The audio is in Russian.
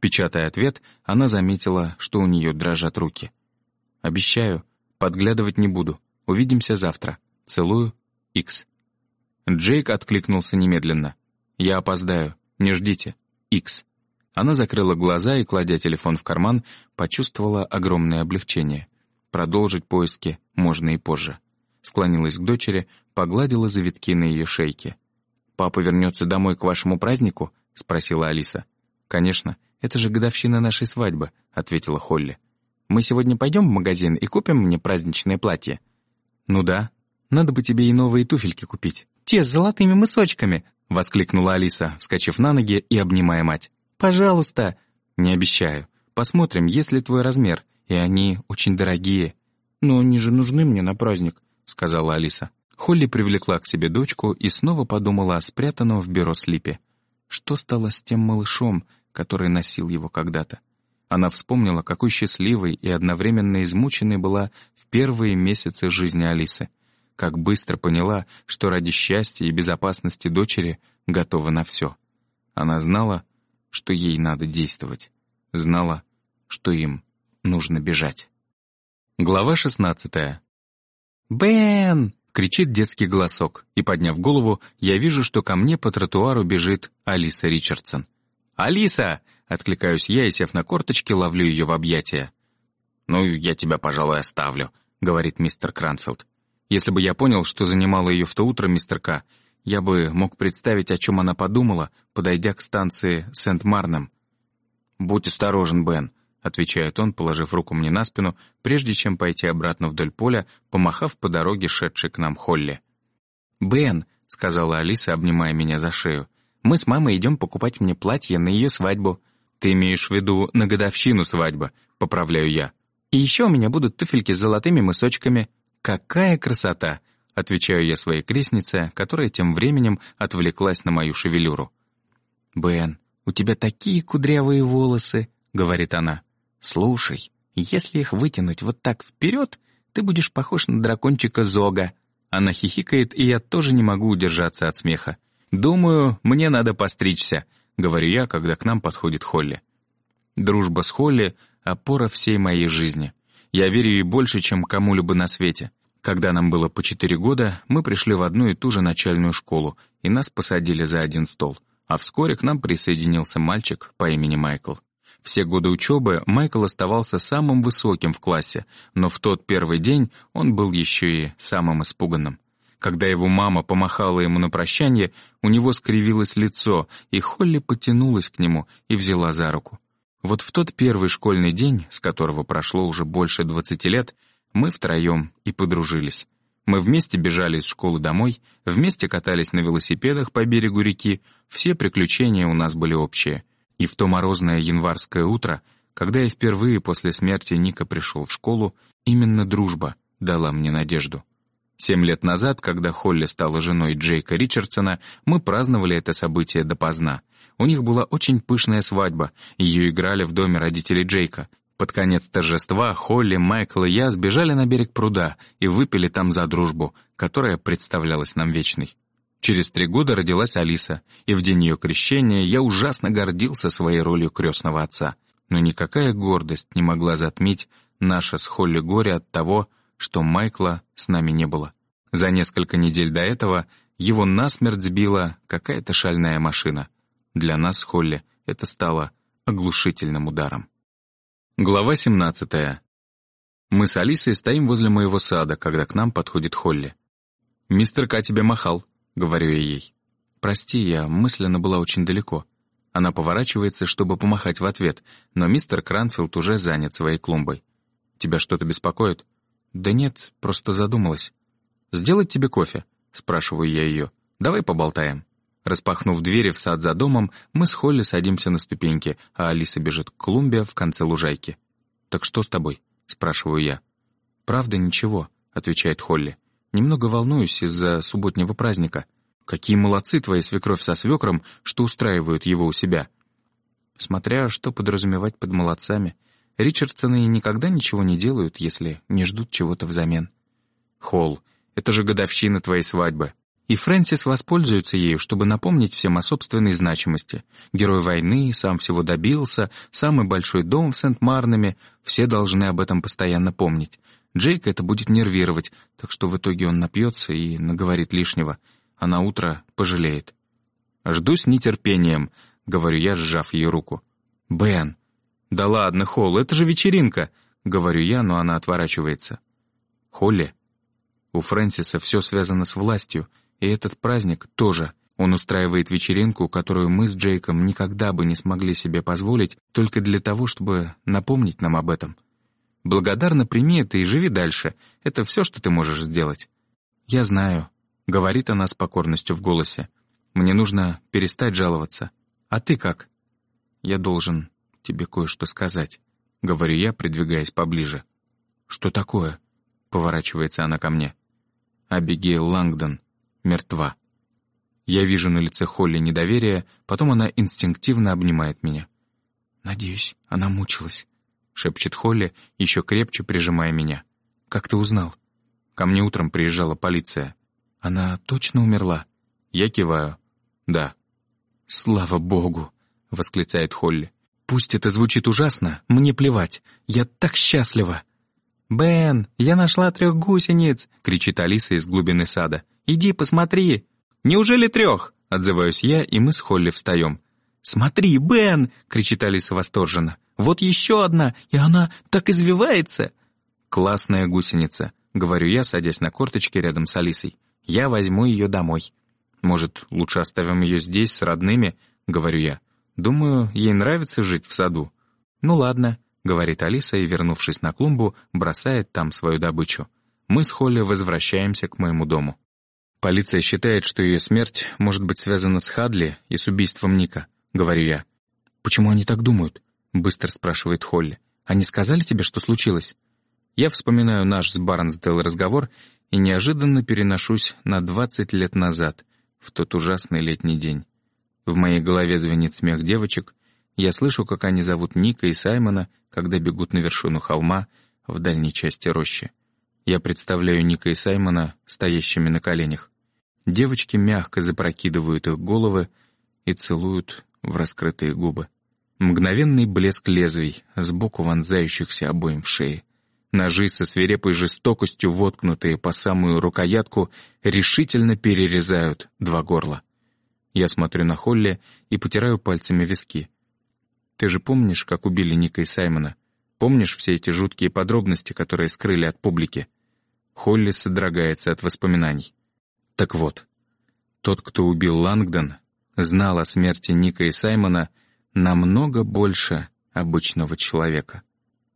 Печатая ответ, она заметила, что у нее дрожат руки. «Обещаю, подглядывать не буду. Увидимся завтра. Целую. Икс». Джейк откликнулся немедленно. «Я опоздаю. Не ждите. Икс». Она закрыла глаза и, кладя телефон в карман, почувствовала огромное облегчение. Продолжить поиски можно и позже. Склонилась к дочери, погладила завитки на ее шейке. «Папа вернется домой к вашему празднику?» — спросила Алиса. «Конечно, это же годовщина нашей свадьбы», — ответила Холли. «Мы сегодня пойдем в магазин и купим мне праздничное платье?» «Ну да. Надо бы тебе и новые туфельки купить». «Те с золотыми мысочками!» — воскликнула Алиса, вскочив на ноги и обнимая мать. «Пожалуйста!» «Не обещаю. Посмотрим, есть ли твой размер, и они очень дорогие». «Но они же нужны мне на праздник», — сказала Алиса. Холли привлекла к себе дочку и снова подумала о спрятанном в бюро слипе. Что стало с тем малышом, который носил его когда-то? Она вспомнила, какой счастливой и одновременно измученной была в первые месяцы жизни Алисы. Как быстро поняла, что ради счастья и безопасности дочери готова на все. Она знала, что ей надо действовать. Знала, что им нужно бежать. Глава шестнадцатая. «Бен!» — кричит детский голосок, и, подняв голову, я вижу, что ко мне по тротуару бежит Алиса Ричардсон. «Алиса!» — откликаюсь я и, сев на корточки, ловлю ее в объятия. «Ну, я тебя, пожалуй, оставлю», — говорит мистер Кранфилд. Если бы я понял, что занимало ее в то утро мистер К, я бы мог представить, о чем она подумала, подойдя к станции Сент-Марнем. «Будь осторожен, Бен», — отвечает он, положив руку мне на спину, прежде чем пойти обратно вдоль поля, помахав по дороге, шедшей к нам Холли. «Бен», — сказала Алиса, обнимая меня за шею, «мы с мамой идем покупать мне платье на ее свадьбу». «Ты имеешь в виду на годовщину свадьбы», — поправляю я. «И еще у меня будут туфельки с золотыми мысочками». «Какая красота!» Отвечаю я своей крестнице, которая тем временем отвлеклась на мою шевелюру. «Бен, у тебя такие кудрявые волосы», — говорит она. «Слушай, если их вытянуть вот так вперед, ты будешь похож на дракончика Зога». Она хихикает, и я тоже не могу удержаться от смеха. «Думаю, мне надо постричься», — говорю я, когда к нам подходит Холли. Дружба с Холли — опора всей моей жизни. Я верю ей больше, чем кому-либо на свете. Когда нам было по четыре года, мы пришли в одну и ту же начальную школу, и нас посадили за один стол. А вскоре к нам присоединился мальчик по имени Майкл. Все годы учебы Майкл оставался самым высоким в классе, но в тот первый день он был еще и самым испуганным. Когда его мама помахала ему на прощание, у него скривилось лицо, и Холли потянулась к нему и взяла за руку. Вот в тот первый школьный день, с которого прошло уже больше двадцати лет, мы втроем и подружились. Мы вместе бежали из школы домой, вместе катались на велосипедах по берегу реки, все приключения у нас были общие. И в то морозное январское утро, когда я впервые после смерти Ника пришел в школу, именно дружба дала мне надежду. Семь лет назад, когда Холли стала женой Джейка Ричардсона, мы праздновали это событие допоздна. У них была очень пышная свадьба, ее играли в доме родителей Джейка, под конец торжества Холли, Майкл и я сбежали на берег пруда и выпили там за дружбу, которая представлялась нам вечной. Через три года родилась Алиса, и в день ее крещения я ужасно гордился своей ролью крестного отца. Но никакая гордость не могла затмить наше с Холли горе от того, что Майкла с нами не было. За несколько недель до этого его насмерть сбила какая-то шальная машина. Для нас Холли это стало оглушительным ударом. Глава 17. Мы с Алисой стоим возле моего сада, когда к нам подходит Холли. «Мистер К тебе махал», — говорю я ей. «Прости, я мысленно была очень далеко». Она поворачивается, чтобы помахать в ответ, но мистер Кранфилд уже занят своей клумбой. «Тебя что-то беспокоит?» «Да нет, просто задумалась». «Сделать тебе кофе?» — спрашиваю я ее. «Давай поболтаем». Распахнув двери в сад за домом, мы с Холли садимся на ступеньки, а Алиса бежит к клумбе в конце лужайки. «Так что с тобой?» — спрашиваю я. «Правда, ничего», — отвечает Холли. «Немного волнуюсь из-за субботнего праздника. Какие молодцы твои свекровь со свекром, что устраивают его у себя». Смотря что подразумевать под молодцами. Ричардсоны никогда ничего не делают, если не ждут чего-то взамен. «Холл, это же годовщина твоей свадьбы. И Фрэнсис воспользуется ею, чтобы напомнить всем о собственной значимости. Герой войны, сам всего добился, самый большой дом в Сент-Марнаме, все должны об этом постоянно помнить. Джейк это будет нервировать, так что в итоге он напьется и наговорит лишнего, а на утро пожалеет. «Жду с нетерпением», — говорю я, сжав ее руку. «Бен!» «Да ладно, Холл, это же вечеринка!» — говорю я, но она отворачивается. «Холли?» У Фрэнсиса все связано с властью, и этот праздник тоже. Он устраивает вечеринку, которую мы с Джейком никогда бы не смогли себе позволить, только для того, чтобы напомнить нам об этом. Благодарно прими это и живи дальше. Это все, что ты можешь сделать. Я знаю, — говорит она с покорностью в голосе. Мне нужно перестать жаловаться. А ты как? Я должен тебе кое-что сказать, — говорю я, придвигаясь поближе. Что такое? — поворачивается она ко мне. Абигейл Лангдон мертва. Я вижу на лице Холли недоверие, потом она инстинктивно обнимает меня. «Надеюсь, она мучилась», — шепчет Холли, еще крепче прижимая меня. «Как ты узнал?» «Ко мне утром приезжала полиция. Она точно умерла?» Я киваю. «Да». «Слава богу!» — восклицает Холли. «Пусть это звучит ужасно, мне плевать. Я так счастлива!» «Бен, я нашла трех гусениц!» — кричит Алиса из глубины сада. «Иди, посмотри!» «Неужели трех?» — отзываюсь я, и мы с Холли встаем. «Смотри, Бен!» — кричит Алиса восторженно. «Вот еще одна, и она так извивается!» «Классная гусеница», — говорю я, садясь на корточки рядом с Алисой. «Я возьму ее домой». «Может, лучше оставим ее здесь, с родными?» — говорю я. «Думаю, ей нравится жить в саду». «Ну ладно», — говорит Алиса и, вернувшись на клумбу, бросает там свою добычу. Мы с Холли возвращаемся к моему дому. Полиция считает, что ее смерть может быть связана с Хадли и с убийством Ника, говорю я. «Почему они так думают?» — быстро спрашивает Холли. «Они сказали тебе, что случилось?» Я вспоминаю наш с Барнсдейл разговор и неожиданно переношусь на 20 лет назад, в тот ужасный летний день. В моей голове звенит смех девочек, я слышу, как они зовут Ника и Саймона, когда бегут на вершину холма в дальней части рощи. Я представляю Ника и Саймона стоящими на коленях. Девочки мягко запрокидывают их головы и целуют в раскрытые губы. Мгновенный блеск лезвий, сбоку вонзающихся обоим в шее. Ножи со свирепой жестокостью, воткнутые по самую рукоятку, решительно перерезают два горла. Я смотрю на Холли и потираю пальцами виски. «Ты же помнишь, как убили Ника и Саймона? Помнишь все эти жуткие подробности, которые скрыли от публики?» Холли содрогается от воспоминаний. Так вот, тот, кто убил Лангдон, знал о смерти Ника и Саймона намного больше обычного человека.